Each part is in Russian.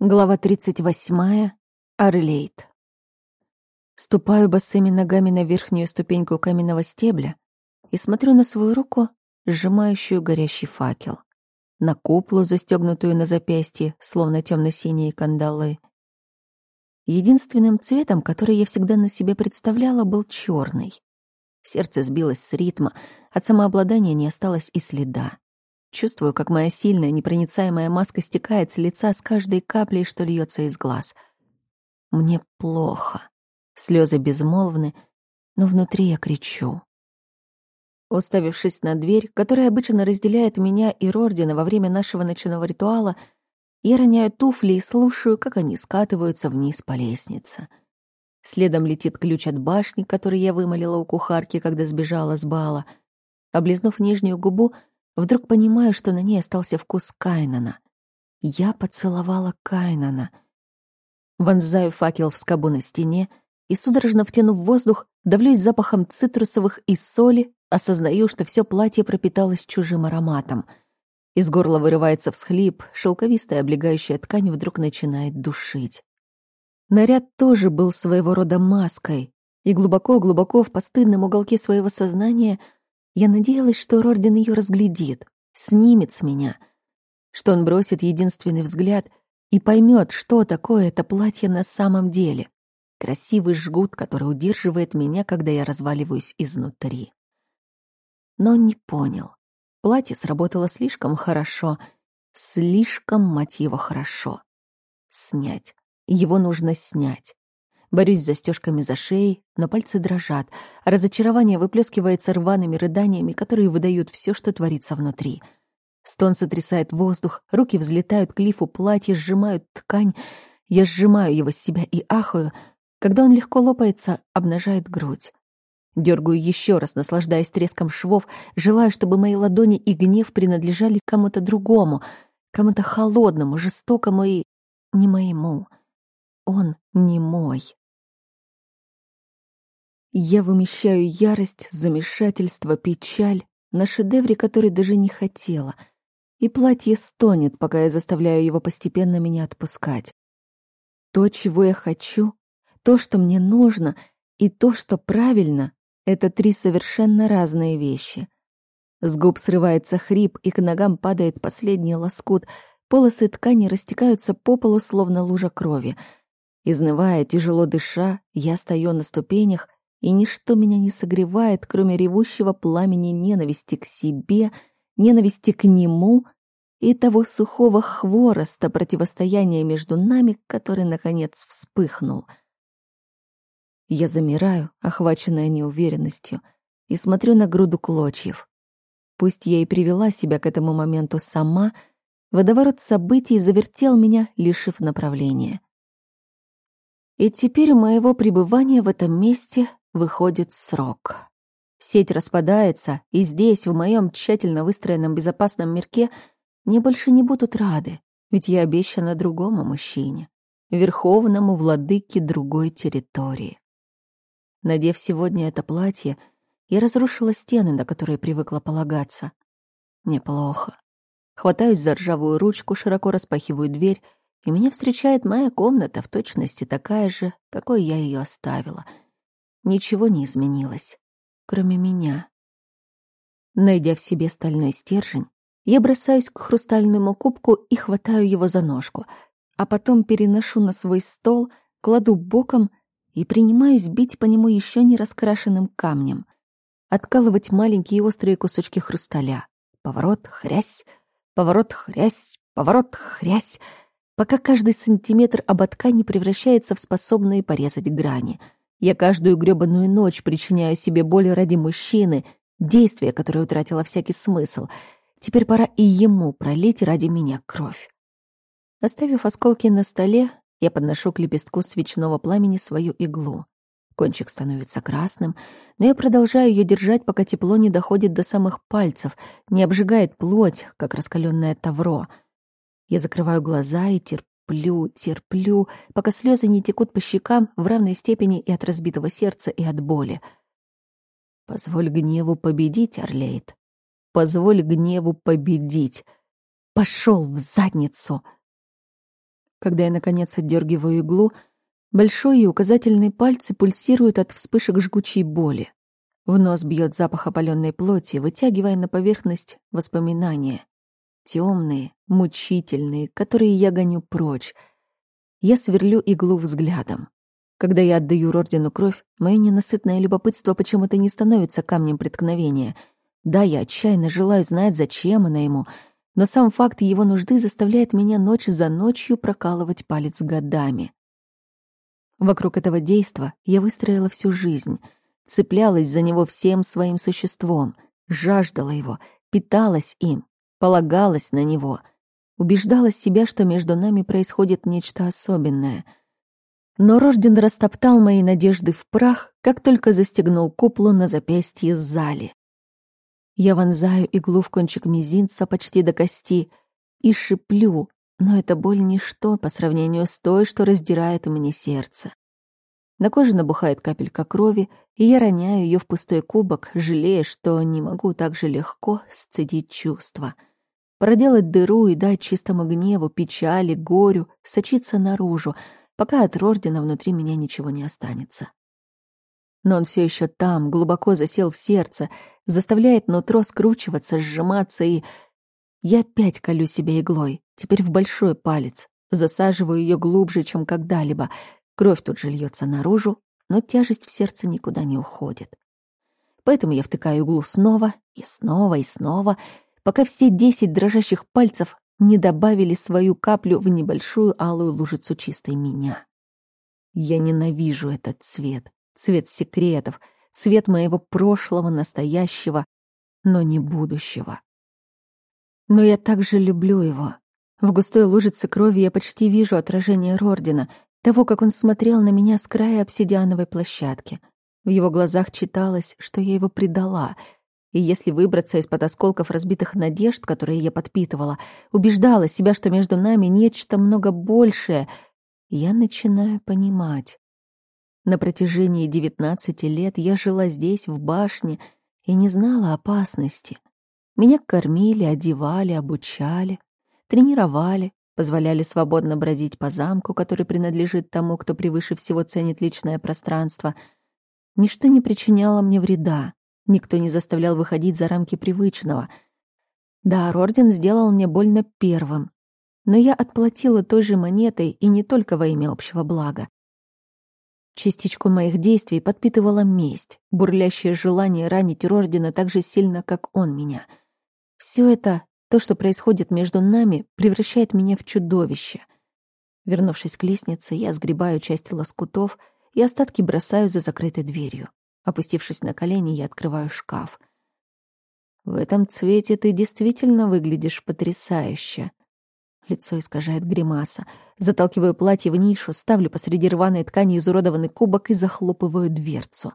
Глава 38. Орлейт. Ступаю босыми ногами на верхнюю ступеньку каменного стебля и смотрю на свою руку, сжимающую горящий факел, на куплу, застегнутую на запястье, словно темно-синие кандалы. Единственным цветом, который я всегда на себе представляла, был черный. Сердце сбилось с ритма, от самообладания не осталось и следа. Чувствую, как моя сильная, непроницаемая маска стекает с лица с каждой каплей, что льется из глаз. Мне плохо. Слезы безмолвны, но внутри я кричу. Уставившись на дверь, которая обычно разделяет меня и Рордина во время нашего ночного ритуала, я роняю туфли и слушаю, как они скатываются вниз по лестнице. Следом летит ключ от башни, который я вымолила у кухарки, когда сбежала с бала. Облизнув нижнюю губу, Вдруг понимаю, что на ней остался вкус Кайнана. Я поцеловала Кайнана. Вонзаю факел в скобу на стене и, судорожно втянув воздух, давлюсь запахом цитрусовых и соли, осознаю, что все платье пропиталось чужим ароматом. Из горла вырывается всхлип, шелковистая облегающая ткань вдруг начинает душить. Наряд тоже был своего рода маской, и глубоко-глубоко в постыдном уголке своего сознания — я надеялась, что Рорден ее разглядит, снимет с меня, что он бросит единственный взгляд и поймет, что такое это платье на самом деле. Красивый жгут, который удерживает меня, когда я разваливаюсь изнутри. Но не понял. Платье сработало слишком хорошо, слишком, мать его, хорошо. Снять. Его нужно снять. Борюсь с застежками за шеей, но пальцы дрожат, а разочарование выплескивается рваными рыданиями, которые выдают все, что творится внутри. Стон сотрясает воздух, руки взлетают к лифу платья, сжимают ткань. Я сжимаю его с себя и ахаю. Когда он легко лопается, обнажает грудь. Дергаю еще раз, наслаждаясь треском швов, желаю, чтобы мои ладони и гнев принадлежали кому-то другому, кому-то холодному, жестокому и не моему. Он не мой. Я вымещаю ярость, замешательство, печаль на шедевре, который даже не хотела. И платье стонет, пока я заставляю его постепенно меня отпускать. То, чего я хочу, то, что мне нужно, и то, что правильно — это три совершенно разные вещи. С губ срывается хрип, и к ногам падает последний лоскут. Полосы ткани растекаются по полу, словно лужа крови. Изнывая, тяжело дыша, я стою на ступенях и ничто меня не согревает, кроме ревущего пламени ненависти к себе, ненависти к нему и того сухого хвороста противостояния между нами, который, наконец, вспыхнул. Я замираю, охваченная неуверенностью, и смотрю на груду клочьев. Пусть я и привела себя к этому моменту сама, водоворот событий завертел меня, лишив направления. И теперь моего пребывания в этом месте выходит срок. Сеть распадается, и здесь, в моем тщательно выстроенном безопасном мирке, мне больше не будут рады, ведь я обещана другому мужчине, верховному владыке другой территории. Надев сегодня это платье, я разрушила стены, на которые привыкла полагаться. Неплохо. Хватаюсь за ржавую ручку, широко распахиваю дверь, и меня встречает моя комната в точности такая же, какой я ее оставила — Ничего не изменилось, кроме меня. Найдя в себе стальной стержень, я бросаюсь к хрустальному кубку и хватаю его за ножку, а потом переношу на свой стол, кладу боком и принимаюсь бить по нему еще не раскрашенным камнем, откалывать маленькие острые кусочки хрусталя. Поворот, хрясь, поворот, хрясь, поворот, хрясь, пока каждый сантиметр ободка не превращается в способные порезать грани — я каждую грёбаную ночь причиняю себе боль ради мужчины, действие, которое утратило всякий смысл. Теперь пора и ему пролить ради меня кровь. Оставив осколки на столе, я подношу к лепестку свечного пламени свою иглу. Кончик становится красным, но я продолжаю ее держать, пока тепло не доходит до самых пальцев, не обжигает плоть, как раскаленное тавро. Я закрываю глаза и терплю терплю, терплю, пока слезы не текут по щекам в равной степени и от разбитого сердца, и от боли. Позволь гневу победить, Орлейд. Позволь гневу победить. Пошел в задницу. Когда я, наконец, отдергиваю иглу, большой и указательный пальцы пульсируют от вспышек жгучей боли. В нос бьет запах опаленной плоти, вытягивая на поверхность воспоминания. Темные, мучительные, которые я гоню прочь. Я сверлю иглу взглядом. Когда я отдаю Рордину кровь, мое ненасытное любопытство почему-то не становится камнем преткновения. Да, я отчаянно желаю знать, зачем она ему, но сам факт его нужды заставляет меня ночь за ночью прокалывать палец годами. Вокруг этого действа я выстроила всю жизнь, цеплялась за него всем своим существом, жаждала его, питалась им, полагалась на него, убеждала себя, что между нами происходит нечто особенное — но Рожден растоптал мои надежды в прах, как только застегнул куплу на запястье Зали. Я вонзаю иглу в кончик мизинца почти до кости и шиплю, но эта боль ничто по сравнению с той, что раздирает мне сердце. На коже набухает капелька крови, и я роняю ее в пустой кубок, жалея, что не могу так же легко сцедить чувства. Проделать дыру и дать чистому гневу, печали, горю сочиться наружу — пока от Рордина внутри меня ничего не останется. Но он все еще там, глубоко засел в сердце, заставляет нутро скручиваться, сжиматься, и... Я опять колю себя иглой, теперь в большой палец, засаживаю ее глубже, чем когда-либо. Кровь тут же льется наружу, но тяжесть в сердце никуда не уходит. Поэтому я втыкаю иглу снова и снова и снова, пока все десять дрожащих пальцев не добавили свою каплю в небольшую алую лужицу чистой меня. Я ненавижу этот цвет, цвет секретов, цвет моего прошлого, настоящего, но не будущего. Но я также люблю его. В густой лужице крови я почти вижу отражение Рордина, того, как он смотрел на меня с края обсидиановой площадки. В его глазах читалось, что я его предала — и если выбраться из-под осколков разбитых надежд, которые я подпитывала, убеждала себя, что между нами нечто много большее, я начинаю понимать. На протяжении девятнадцати лет я жила здесь, в башне, и не знала опасности. Меня кормили, одевали, обучали, тренировали, позволяли свободно бродить по замку, который принадлежит тому, кто превыше всего ценит личное пространство. Ничто не причиняло мне вреда. Никто не заставлял выходить за рамки привычного. Да, Рорден сделал мне больно первым, но я отплатила той же монетой и не только во имя общего блага. Частичку моих действий подпитывала месть, бурлящее желание ранить Рордена так же сильно, как он меня. Все это, то, что происходит между нами, превращает меня в чудовище. Вернувшись к лестнице, я сгребаю части лоскутов и остатки бросаю за закрытой дверью. Опустившись на колени, я открываю шкаф. В этом цвете ты действительно выглядишь потрясающе. Лицо искажает гримаса. Заталкиваю платье в нишу, ставлю посреди рваной ткани изуродованный кубок и захлопываю дверцу.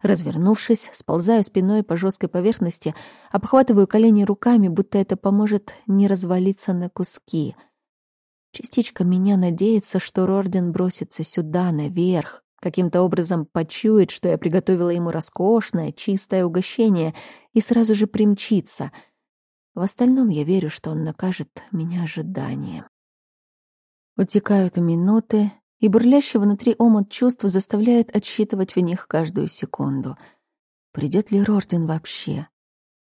Развернувшись, сползаю спиной по жесткой поверхности, обхватываю колени руками, будто это поможет не развалиться на куски. Частичка меня надеется, что Рорден бросится сюда, наверх, каким-то образом почует, что я приготовила ему роскошное, чистое угощение, и сразу же примчится. В остальном я верю, что он накажет меня ожиданием. Утекают минуты, и бурлящий внутри омут чувств заставляет отсчитывать в них каждую секунду. Придет ли Рортин вообще?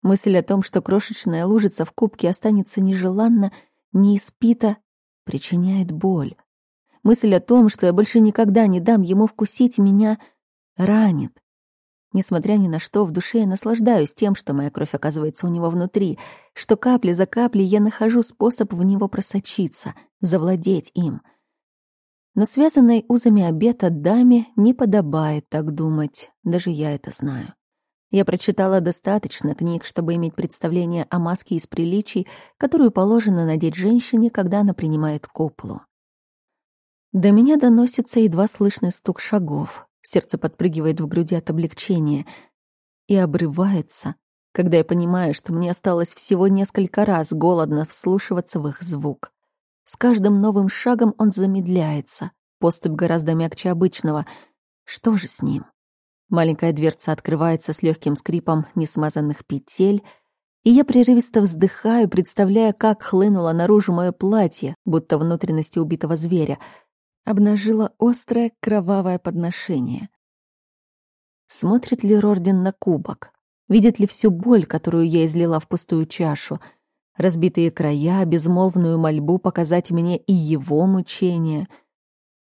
Мысль о том, что крошечная лужица в кубке останется нежеланно, не испита, причиняет боль. Мысль о том, что я больше никогда не дам ему вкусить меня, ранит. Несмотря ни на что, в душе я наслаждаюсь тем, что моя кровь оказывается у него внутри, что капли за каплей я нахожу способ в него просочиться, завладеть им. Но связанной узами обета даме не подобает так думать, даже я это знаю. Я прочитала достаточно книг, чтобы иметь представление о маске из приличий, которую положено надеть женщине, когда она принимает куплу. До меня доносится едва слышный стук шагов. Сердце подпрыгивает в груди от облегчения и обрывается, когда я понимаю, что мне осталось всего несколько раз голодно вслушиваться в их звук. С каждым новым шагом он замедляется, поступь гораздо мягче обычного. Что же с ним? Маленькая дверца открывается с легким скрипом несмазанных петель, И я прерывисто вздыхаю, представляя, как хлынуло наружу мое платье, будто внутренности убитого зверя, обнажило острое кровавое подношение. Смотрит ли Рордин на кубок? Видит ли всю боль, которую я излила в пустую чашу? Разбитые края, безмолвную мольбу показать мне и его мучения.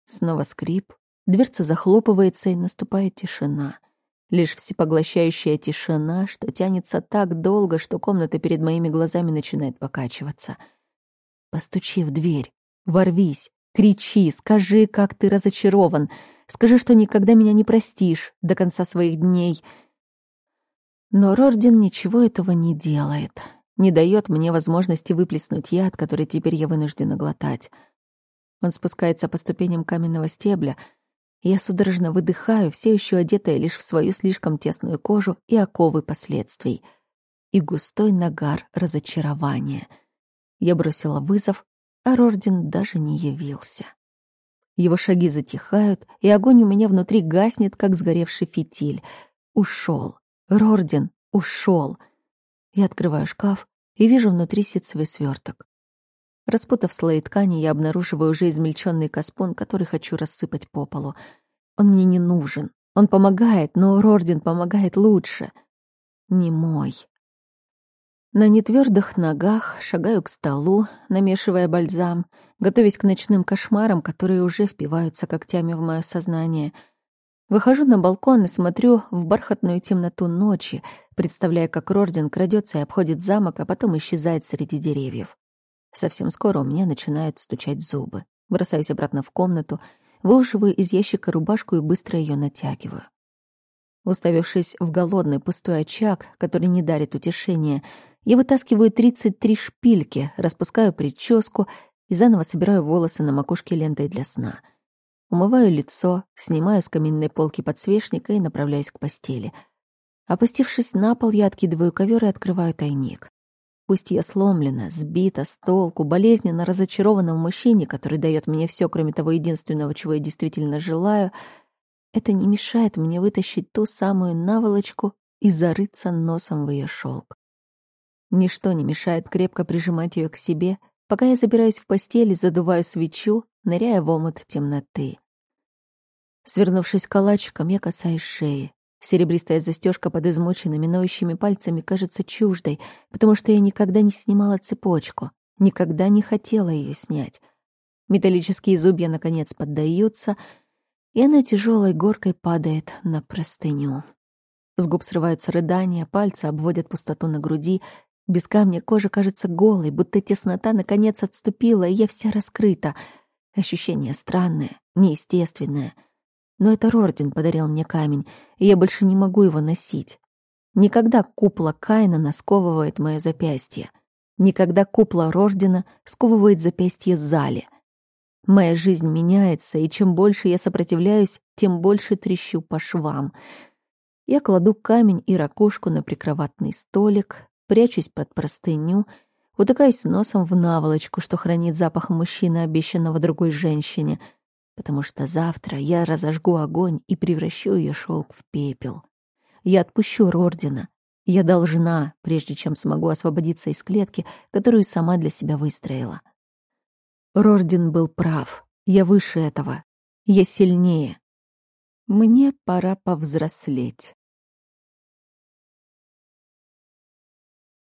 Снова скрип, дверца захлопывается, и наступает тишина. Лишь всепоглощающая тишина, что тянется так долго, что комната перед моими глазами начинает покачиваться. Постучи в дверь, ворвись, кричи, скажи, как ты разочарован, скажи, что никогда меня не простишь до конца своих дней. Но Рордин ничего этого не делает, не дает мне возможности выплеснуть яд, который теперь я вынуждена глотать. Он спускается по ступеням каменного стебля — я судорожно выдыхаю, все еще одетая лишь в свою слишком тесную кожу и оковы последствий. И густой нагар разочарования. Я бросила вызов, а даже не явился. Его шаги затихают, и огонь у меня внутри гаснет, как сгоревший фитиль. Ушел. Рордин ушел. Я открываю шкаф и вижу внутри ситцевый сверток. Распутав слои ткани, я обнаруживаю уже измельченный каспон, который хочу рассыпать по полу. Он мне не нужен. Он помогает, но Рордин помогает лучше. Не мой. На нетвердых ногах шагаю к столу, намешивая бальзам, готовясь к ночным кошмарам, которые уже впиваются когтями в мое сознание. Выхожу на балкон и смотрю в бархатную темноту ночи, представляя, как Рордин крадется и обходит замок, а потом исчезает среди деревьев. Совсем скоро у меня начинают стучать зубы. Бросаюсь обратно в комнату, выуживаю из ящика рубашку и быстро ее натягиваю. Уставившись в голодный пустой очаг, который не дарит утешения, я вытаскиваю 33 шпильки, распускаю прическу и заново собираю волосы на макушке лентой для сна. Умываю лицо, снимаю с каминной полки подсвечника и направляюсь к постели. Опустившись на пол, я откидываю ковер и открываю тайник. Пусть я сломлена, сбита с толку, болезненно разочарована в мужчине, который дает мне все, кроме того единственного, чего я действительно желаю, это не мешает мне вытащить ту самую наволочку и зарыться носом в ее шелк. Ничто не мешает крепко прижимать ее к себе, пока я забираюсь в постель и задуваю свечу, ныряя в омут темноты. Свернувшись калачиком, я касаюсь шеи. Серебристая застежка под измоченными ноющими пальцами кажется чуждой, потому что я никогда не снимала цепочку, никогда не хотела ее снять. Металлические зубья, наконец, поддаются, и она тяжелой горкой падает на простыню. С губ срываются рыдания, пальцы обводят пустоту на груди. Без камня кожа кажется голой, будто теснота наконец отступила, и я вся раскрыта. Ощущение странное, неестественное — но это Рордин подарил мне камень, и я больше не могу его носить. Никогда купла Каина насковывает мое запястье. Никогда купла Рордина сковывает запястье Зали. Моя жизнь меняется, и чем больше я сопротивляюсь, тем больше трещу по швам. Я кладу камень и ракушку на прикроватный столик, прячусь под простыню, утыкаюсь носом в наволочку, что хранит запах мужчины, обещанного другой женщине — потому что завтра я разожгу огонь и превращу ее шелк в пепел. Я отпущу Рордина. Я должна, прежде чем смогу освободиться из клетки, которую сама для себя выстроила. Рордин был прав. Я выше этого. Я сильнее. Мне пора повзрослеть.